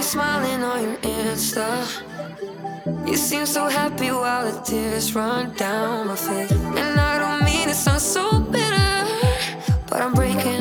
always smiling on your Insta. You seem so happy while the tears run down my face. And I don't mean it sounds so bitter, but I'm breaking.